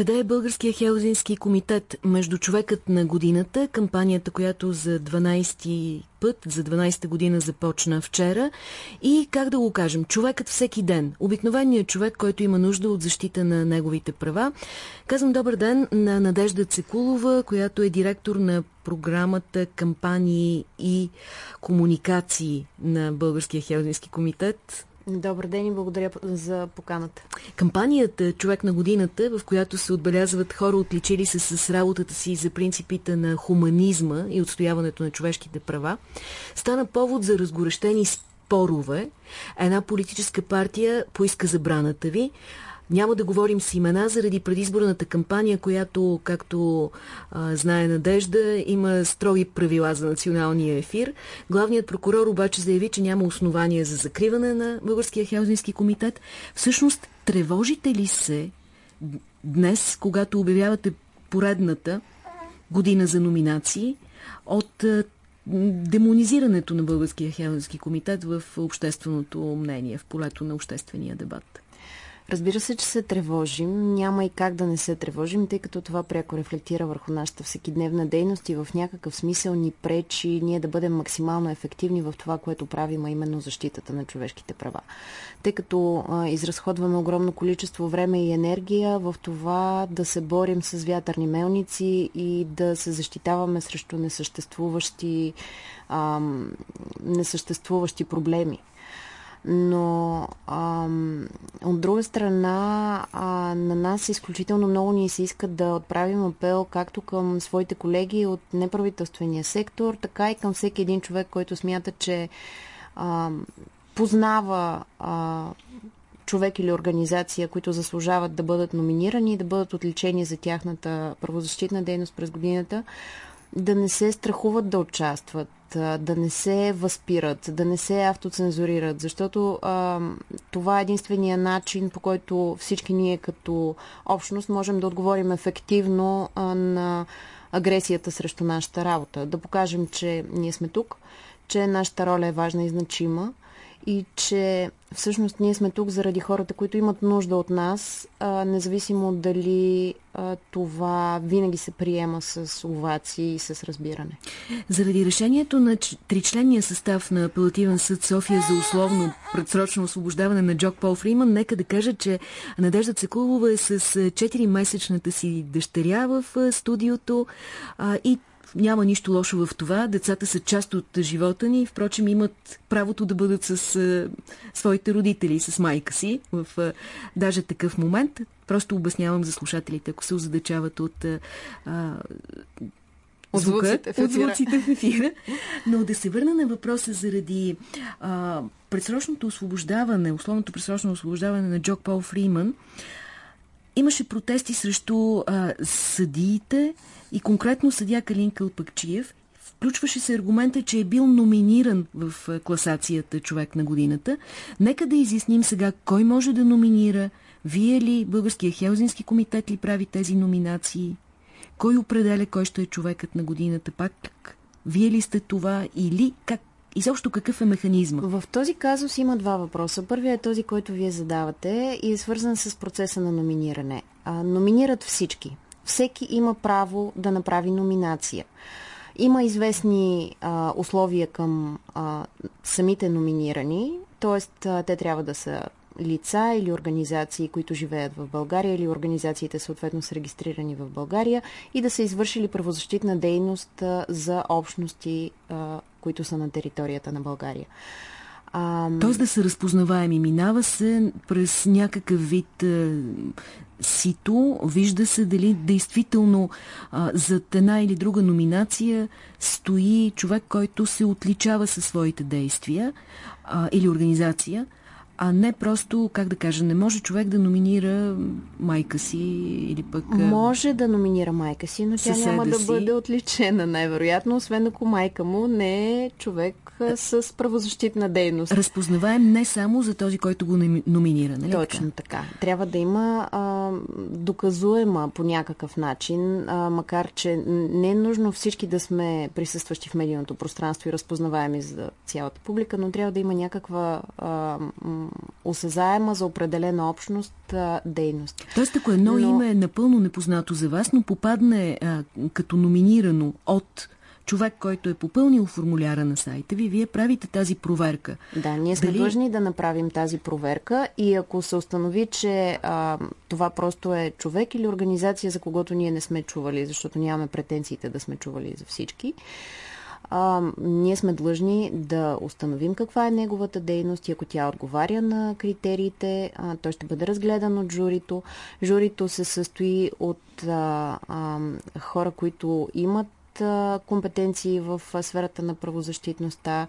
Къде е Българския Хелзински комитет между човекът на годината, кампанията, която за 12 път, за 12-та година започна вчера и, как да го кажем, човекът всеки ден, обикновеният човек, който има нужда от защита на неговите права. Казвам добър ден на Надежда Цекулова, която е директор на програмата кампании и комуникации на Българския Хелзински комитет. Добър ден и благодаря за поканата. Кампанията Човек на годината, в която се отбелязват хора отличили се с работата си за принципите на хуманизма и отстояването на човешките права, стана повод за разгорещени спорове. Една политическа партия поиска забраната ви. Няма да говорим с имена заради предизборната кампания, която, както а, знае Надежда, има строги правила за националния ефир. Главният прокурор обаче заяви, че няма основания за закриване на Българския хелзински комитет. Всъщност, тревожите ли се днес, когато обявявате поредната година за номинации от демонизирането на Българския хелзински комитет в общественото мнение, в полето на обществения дебат? Разбира се, че се тревожим. Няма и как да не се тревожим, тъй като това пряко рефлектира върху нашата всекидневна дейност и в някакъв смисъл ни пречи ние да бъдем максимално ефективни в това, което правим, а именно защитата на човешките права. Тъй като а, изразходваме огромно количество време и енергия в това да се борим с вятърни мелници и да се защитаваме срещу несъществуващи, а, несъществуващи проблеми но ам, от друга страна а, на нас изключително много ни се иска да отправим апел както към своите колеги от неправителствения сектор, така и към всеки един човек, който смята, че а, познава а, човек или организация, които заслужават да бъдат номинирани и да бъдат отличени за тяхната правозащитна дейност през годината, да не се страхуват да участват, да не се възпират, да не се автоцензурират, защото а, това е единствения начин, по който всички ние като общност можем да отговорим ефективно а, на агресията срещу нашата работа. Да покажем, че ние сме тук, че нашата роля е важна и значима и че всъщност ние сме тук заради хората, които имат нужда от нас, а, независимо дали а, това винаги се приема с овации и с разбиране. Заради решението на тричленния състав на апелативен съд София за условно предсрочно освобождаване на Джок Пол Фриман, нека да кажа, че Надежда Цекулова е с 4-месечната си дъщеря в студиото а, и няма нищо лошо в това. Децата са част от живота ни. Впрочем, имат правото да бъдат с а, своите родители, с майка си в а, даже такъв момент. Просто обяснявам за слушателите, ако се озадачават от а, от звуците, в от звуците в ефира. Но да се върна на въпроса заради а, предсрочното освобождаване, условното предсрочно освобождаване на Джок Пол Фриман, имаше протести срещу а, съдиите и конкретно съдя Калин Кълпакчиев. Включваше се аргумента, че е бил номиниран в класацията човек на годината. Нека да изясним сега кой може да номинира. Вие ли, Българския Хелзински комитет ли прави тези номинации? Кой определя кой ще е човекът на годината? Пак вие ли сте това или как и също какъв е механизма? В този казус има два въпроса. Първият е този, който вие задавате и е свързан с процеса на номиниране. А, номинират всички. Всеки има право да направи номинация. Има известни а, условия към а, самите номинирани, т.е. те трябва да са лица или организации, които живеят в България или организациите съответно са регистрирани в България и да са извършили правозащитна дейност за общности, а, които са на територията на България. А... Тоест да са разпознаваеми. Минава се през някакъв вид е, сито, вижда се дали действително а, зад една или друга номинация стои човек, който се отличава със своите действия а, или организация а не просто, как да кажа, не може човек да номинира майка си или пък... Може да номинира майка си, но тя няма да си. бъде отличена, най-вероятно, освен ако майка му не е човек с правозащитна дейност. Разпознаваем не само за този, който го номинира, нали Точно така? така. Трябва да има а, доказуема по някакъв начин, а, макар че не е нужно всички да сме присъстващи в медийното пространство и разпознаваеми за цялата публика, но трябва да има някаква а, осезаема за определена общност а, дейност. Тоест, ако едно но... име е напълно непознато за вас, но попадне а, като номинирано от човек, който е попълнил формуляра на сайта ви, вие правите тази проверка. Да, ние сме Дали... длъжни да направим тази проверка и ако се установи, че а, това просто е човек или организация, за когото ние не сме чували, защото нямаме претенциите да сме чували за всички, а, ние сме длъжни да установим каква е неговата дейност и ако тя отговаря на критериите, а, той ще бъде разгледан от журито. Журито се състои от а, а, хора, които имат компетенции в сферата на правозащитността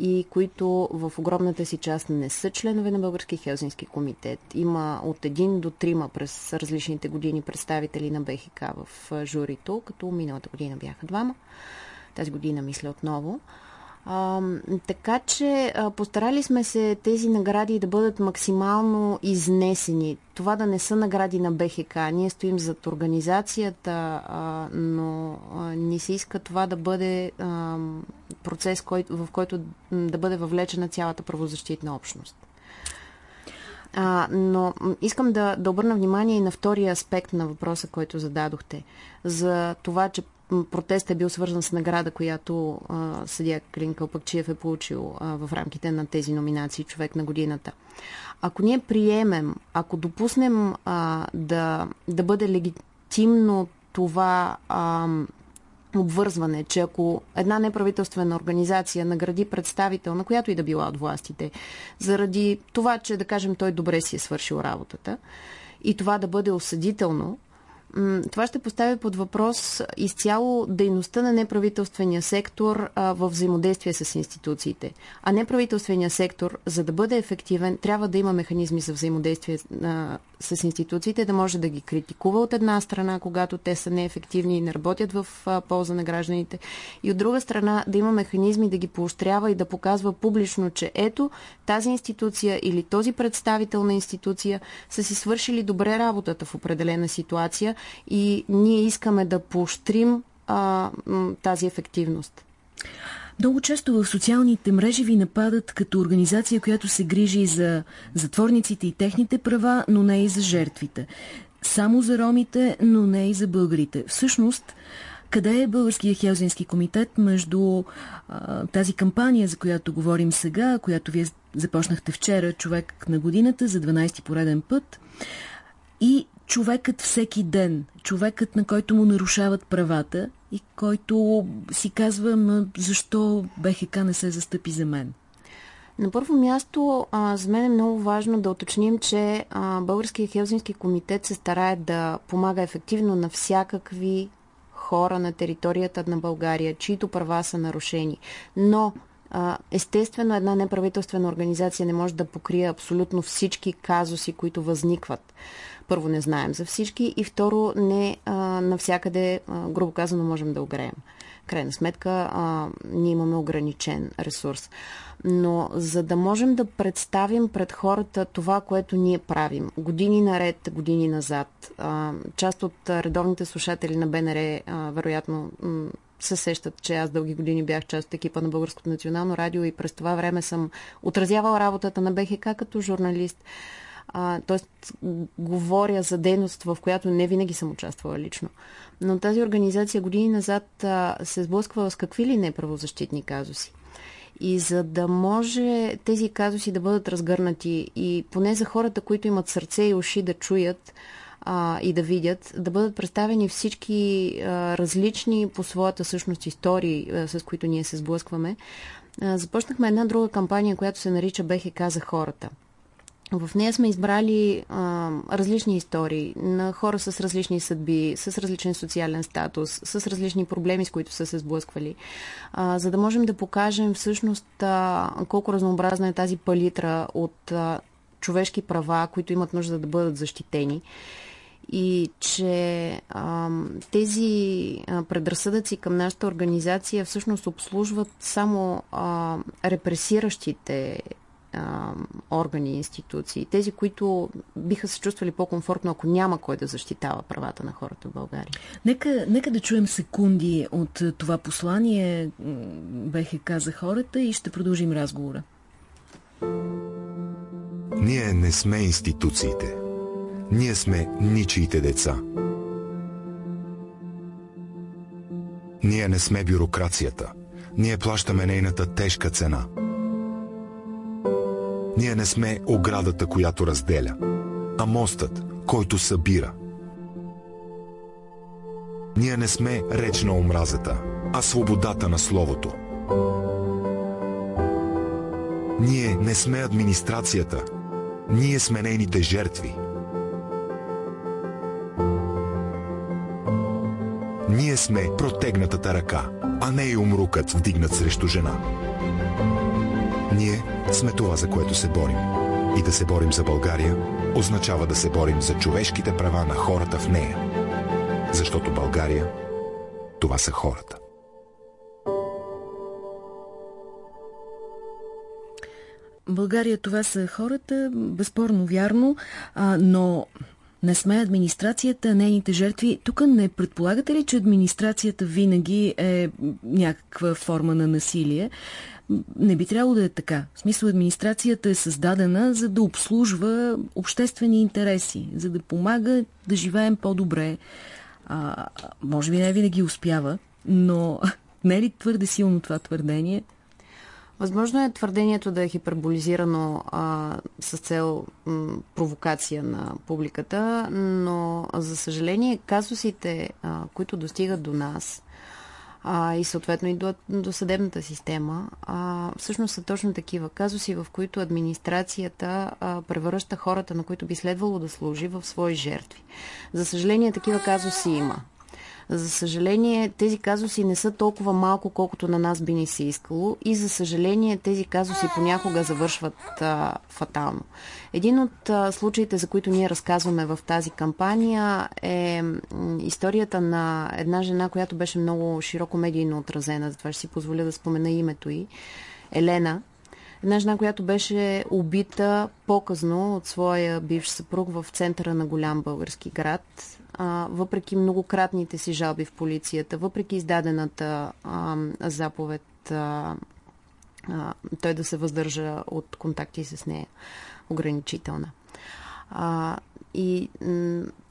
и които в огромната си част не са членове на Български Хелзински комитет. Има от един до трима през различните години представители на БХК в журито, като миналата година бяха двама. Тази година мисля отново. А, така че а, постарали сме се тези награди да бъдат максимално изнесени. Това да не са награди на БХК. Ние стоим зад организацията, а, но а, ни се иска това да бъде а, процес, кой, в който да бъде въвлечена цялата правозащитна общност. А, но искам да, да обърна внимание и на втория аспект на въпроса, който зададохте. За това, че протест е бил свързан с награда, която а, съдия Клин Кълпакчиев е получил а, в рамките на тези номинации Човек на годината. Ако ние приемем, ако допуснем а, да, да бъде легитимно това а, обвързване, че ако една неправителствена организация награди представител, на която и да била от властите, заради това, че, да кажем, той добре си е свършил работата, и това да бъде осъдително, това ще постави под въпрос изцяло дейността на неправителствения сектор в взаимодействие с институциите. А неправителствения сектор, за да бъде ефективен, трябва да има механизми за взаимодействие с институциите, да може да ги критикува от една страна, когато те са неефективни и не работят в полза на гражданите, и от друга страна да има механизми да ги поощрява и да показва публично, че ето тази институция или този представител на институция са си свършили добре работата в определена ситуация и ние искаме да поощрим а, тази ефективност. Много често в социалните мрежи ви нападат като организация, която се грижи за затворниците и техните права, но не и за жертвите. Само за ромите, но не и за българите. Всъщност, къде е Българския Хелзински комитет между а, тази кампания, за която говорим сега, която вие започнахте вчера, човек на годината за 12 пореден път, и човекът всеки ден, човекът на който му нарушават правата и който си казва, защо БХК не се застъпи за мен? На първо място, а, за мен е много важно да уточним, че а, Българския Хелзински комитет се старае да помага ефективно на всякакви хора на територията на България, чието права са нарушени. Но естествено една неправителствена организация не може да покрие абсолютно всички казуси, които възникват първо не знаем за всички и второ не а, навсякъде, а, грубо казано, можем да огреем. Крайна сметка, а, ние имаме ограничен ресурс. Но за да можем да представим пред хората това, което ние правим, години наред, години назад, а, част от редовните слушатели на БНР, а, вероятно, се сещат, че аз дълги години бях част от екипа на Българското национално радио и през това време съм отразявал работата на БХК като журналист. Тоест, говоря за дейност, в която не винаги съм участвала лично. Но тази организация години назад а, се сблъсква с какви ли не правозащитни казуси. И за да може тези казуси да бъдат разгърнати и поне за хората, които имат сърце и уши да чуят а, и да видят, да бъдат представени всички а, различни по своята същност истории, а, с които ние се сблъскваме, а, започнахме една друга кампания, която се нарича БХК за хората – в нея сме избрали а, различни истории на хора с различни съдби, с различен социален статус, с различни проблеми, с които са се сблъсквали, а, за да можем да покажем всъщност а, колко разнообразна е тази палитра от а, човешки права, които имат нужда да бъдат защитени. И че а, тези а, предразсъдъци към нашата организация всъщност обслужват само а, репресиращите а, органи и институции, тези, които биха се чувствали по-комфортно, ако няма кой да защитава правата на хората в България. Нека, нека да чуем секунди от това послание БХК за хората и ще продължим разговора. Ние не сме институциите. Ние сме ничиите деца. Ние не сме бюрокрацията. Ние плащаме нейната тежка цена. Ние не сме оградата, която разделя, а мостът, който събира. Ние не сме реч на омразата, а свободата на словото. Ние не сме администрацията. Ние сме нейните жертви. Ние сме протегнатата ръка, а не и умрукът вдигнат срещу жена. Ние сме това, за което се борим. И да се борим за България означава да се борим за човешките права на хората в нея. Защото България това са хората. България това са хората, безспорно вярно, а, но не сме администрацията, нейните жертви. Тук не предполагате ли, че администрацията винаги е някаква форма на насилие? Не би трябвало да е така. В смисъл администрацията е създадена за да обслужва обществени интереси, за да помага да живеем по-добре. може би не винаги успява, но не е ли твърде силно това твърдение? Възможно е твърдението да е хиперболизирано а, с цел м, провокация на публиката, но за съжаление казусите, а, които достигат до нас а, и съответно и до, до съдебната система, а, всъщност са точно такива казуси, в които администрацията а, превръща хората, на които би следвало да служи, в свои жертви. За съжаление такива казуси има. За съжаление, тези казуси не са толкова малко, колкото на нас би ни се искало и за съжаление тези казуси понякога завършват а, фатално. Един от а, случаите, за които ние разказваме в тази кампания е историята на една жена, която беше много широко медийно отразена, затова ще си позволя да спомена името й. Елена, Една жена, която беше убита по-късно от своя бивш съпруг в центъра на голям български град въпреки многократните си жалби в полицията, въпреки издадената заповед той да се въздържа от контакти с нея, ограничителна. И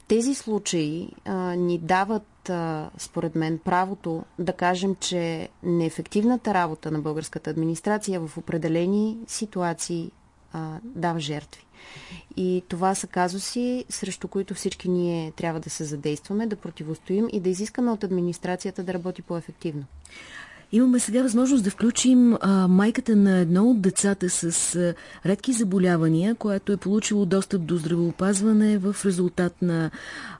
тези случаи ни дават, според мен, правото да кажем, че неефективната работа на българската администрация в определени ситуации а, дава жертви. И това са казуси, срещу които всички ние трябва да се задействаме, да противостоим и да изискаме от администрацията да работи по-ефективно. Имаме сега възможност да включим а, майката на едно от децата с а, редки заболявания, което е получило достъп до здравеопазване в резултат на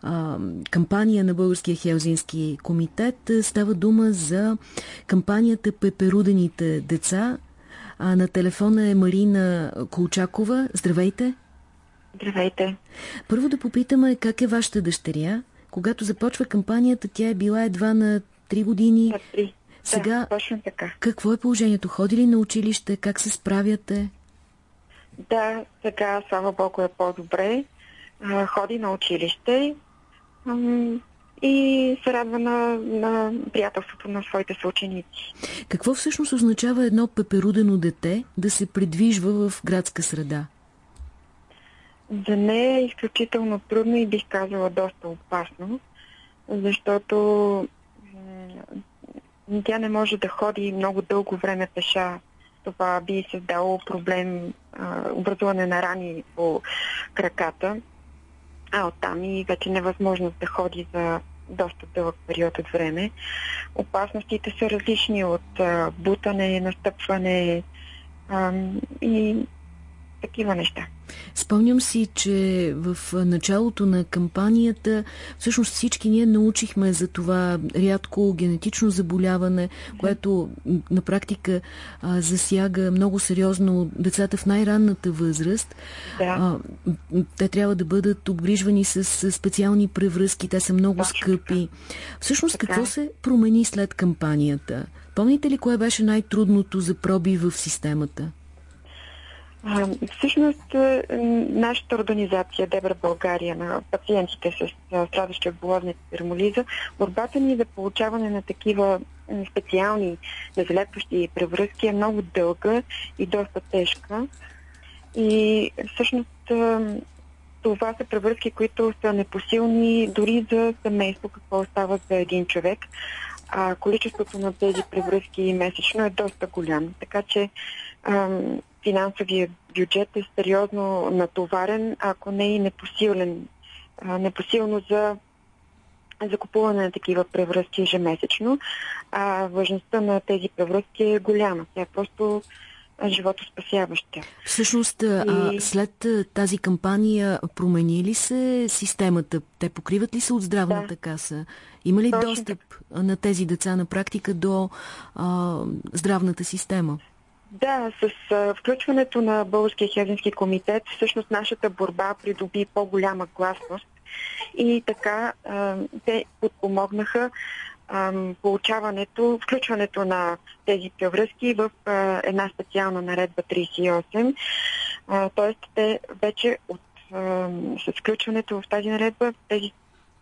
а, кампания на Българския Хелзински комитет. Става дума за кампанията Пеперудените деца. А, на телефона е Марина Колчакова. Здравейте! Здравейте! Първо да попитаме как е вашата дъщеря. Когато започва кампанията, тя е била едва на 3 години. На 3. Сега, да, точно така. какво е положението? Ходи ли на училище? Как се справяте? Да, сега, слава Богу, е по-добре. Ходи на училище и се радва на, на приятелството на своите съученици. Какво всъщност означава едно пеперудено дете да се придвижва в градска среда? За нея е изключително трудно и бих казала доста опасно, защото тя не може да ходи много дълго време пеша. Това би създало проблем, образуване на рани по краката, а оттам и вече невъзможност да ходи за доста дълъг период от време. Опасностите са различни от бутане, настъпване и такива неща. Спомням си, че в началото на кампанията всъщност всички ние научихме за това рядко генетично заболяване, което на практика а, засяга много сериозно децата в най-ранната възраст. Да. А, те трябва да бъдат обгрижвани с, с специални превръзки, те са много Точно скъпи. Всъщност така. какво се промени след кампанията? Помните ли кое беше най-трудното за проби в системата? Всъщност, е, нашата организация Дебра България на пациентите с страдащи от болезните термолиза, борбата ни за получаване на такива специални незалепващи превръзки е много дълга и доста тежка. И всъщност това са превръзки, които са непосилни дори за семейство, какво остава за един човек. А количеството на тези превръзки месечно е доста голям. Така че финансовия бюджет е сериозно натоварен, ако не и непосилен. А, непосилно за закупуване на такива превръзки ежемесечно. А важността на тези превръзки е голяма. Тя е просто животоспасяваща. Всъщност, и... а, след тази кампания промени ли се системата? Те покриват ли се от здравната да. каса? Има ли Точно достъп так. на тези деца на практика до а, здравната система? Да, с включването на Българския хелзински комитет, всъщност нашата борба придоби по-голяма гласност и така а, те подпомогнаха получаването, включването на тези превръзки в една специална наредба 38. Тоест, те вече от, с включването в тази наредба, тези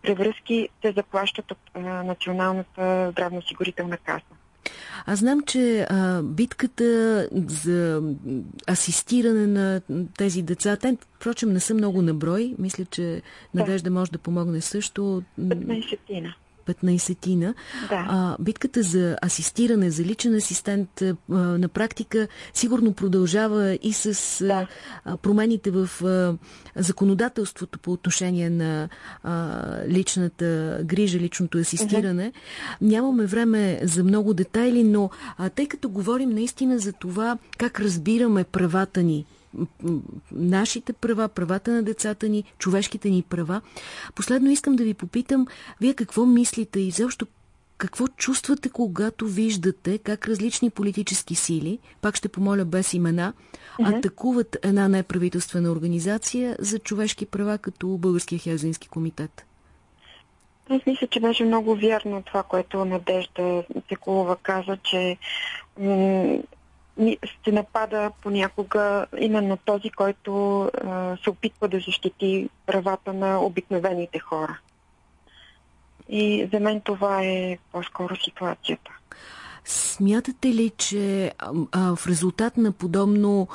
превръзки се заплащат от Националната здравноосигурителна каса. Аз знам, че а, битката за асистиране на тези деца, те, впрочем, не са много на брой. Мисля, че Надежда може да помогне също. 15-тина. 15-тина. Да. А, битката за асистиране, за личен асистент а, на практика сигурно продължава и с да. а, промените в а, законодателството по отношение на а, личната грижа, личното асистиране. Uh-huh. Нямаме време за много детайли, но а, тъй като говорим наистина за това как разбираме правата ни нашите права, правата на децата ни, човешките ни права. Последно искам да ви попитам, вие какво мислите и защо какво чувствате, когато виждате как различни политически сили, пак ще помоля без имена, атакуват една неправителствена организация за човешки права, като Българския хелзински комитет? Аз мисля, че беше много вярно това, което Надежда Текулова каза, че се напада понякога именно този, който а, се опитва да защити правата на обикновените хора. И за мен това е по-скоро ситуацията. Смятате ли, че а, в резултат на подобно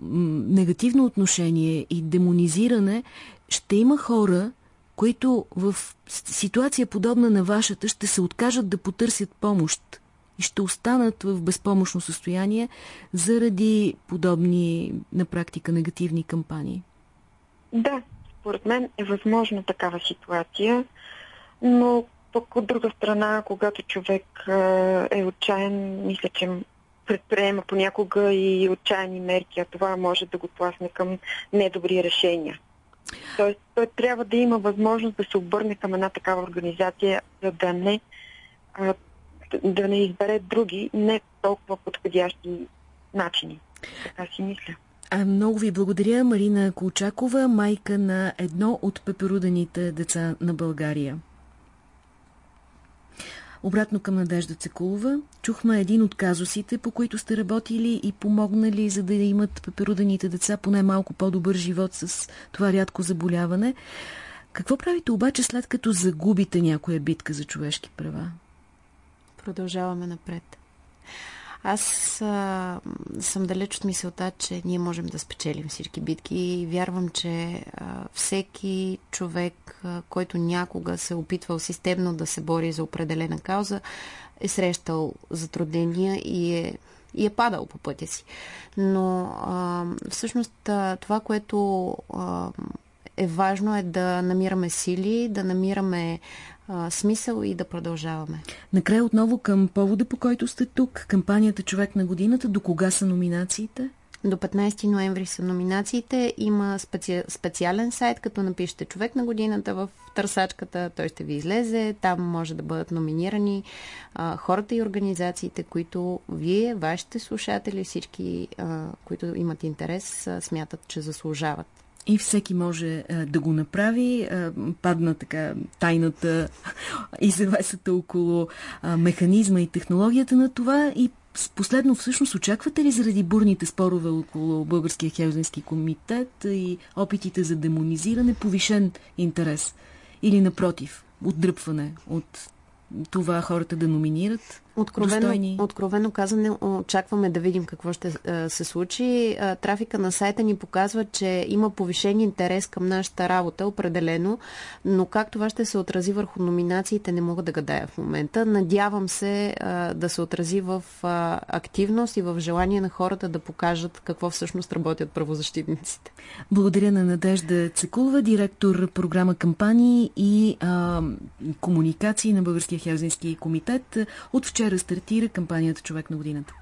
негативно отношение и демонизиране ще има хора, които в ситуация подобна на вашата ще се откажат да потърсят помощ? И ще останат в безпомощно състояние заради подобни на практика негативни кампании? Да, според мен е възможна такава ситуация, но пък от друга страна, когато човек е отчаян, мисля, че предприема понякога и отчаяни мерки, а това може да го тласне към недобри решения. Тоест, той трябва да има възможност да се обърне към една такава организация, за да не да не избере други не толкова подходящи начини. Така си мисля. Много ви благодаря, Марина Колчакова, майка на едно от пеперуданите деца на България. Обратно към Надежда Цекулова. Чухме един от казусите, по които сте работили и помогнали, за да имат пеперуданите деца поне малко по-добър живот с това рядко заболяване. Какво правите обаче след като загубите някоя битка за човешки права? Продължаваме напред. Аз а, съм далеч от мисълта, че ние можем да спечелим всички битки и вярвам, че а, всеки човек, а, който някога се е опитвал системно да се бори за определена кауза, е срещал затруднения и е, и е падал по пътя си. Но а, всъщност а, това, което а, е важно е да намираме сили, да намираме а, смисъл и да продължаваме. Накрая отново към повода, по който сте тук. Кампанията Човек на годината. До кога са номинациите? До 15 ноември са номинациите. Има специ... специален сайт, като напишете човек на годината в търсачката, той ще ви излезе. Там може да бъдат номинирани а, хората и организациите, които вие, вашите слушатели, всички, а, които имат интерес, а, смятат, че заслужават и всеки може а, да го направи. А, падна така тайната и завесата около а, механизма и технологията на това и Последно, всъщност, очаквате ли заради бурните спорове около Българския хелзински комитет и опитите за демонизиране повишен интерес? Или напротив, отдръпване от това хората да номинират? Откровено, достойни? откровено казане, очакваме да видим какво ще се случи. Трафика на сайта ни показва, че има повишен интерес към нашата работа, определено, но как това ще се отрази върху номинациите, не мога да гадая в момента. Надявам се да се отрази в активност и в желание на хората да покажат какво всъщност работят правозащитниците. Благодаря на Надежда Цекулова, директор програма кампании и а, комуникации на Българския хелзински комитет. От вчера стартира кампанията Човек на годината.